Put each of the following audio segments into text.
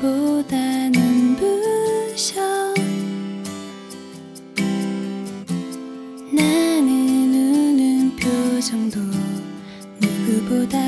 날보다 눈부셔. 나는 우는 표정도 누구보다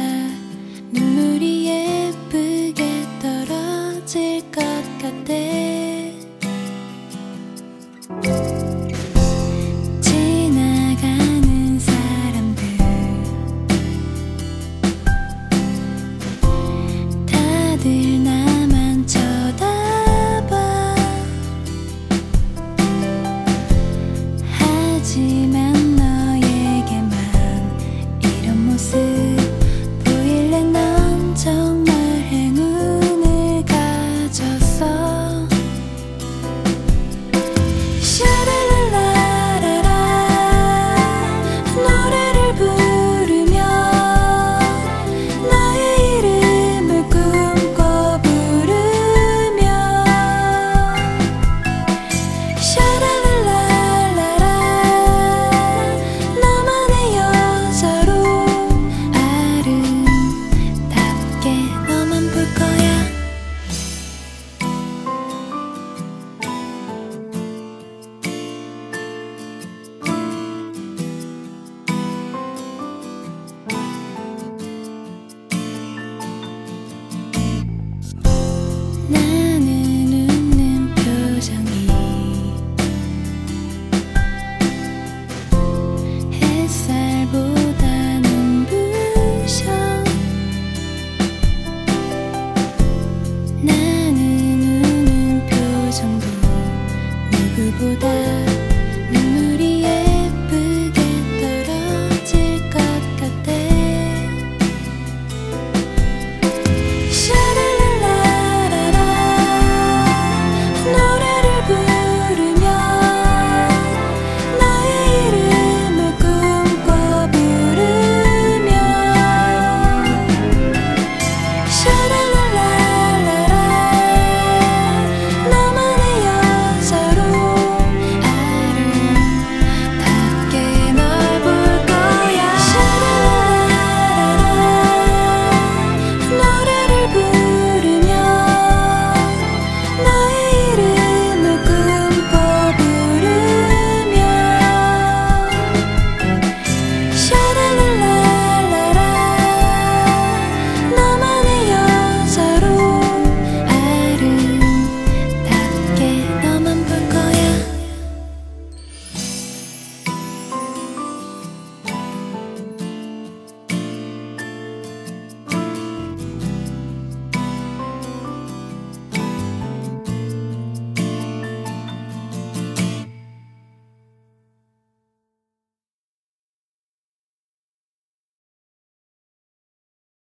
不得。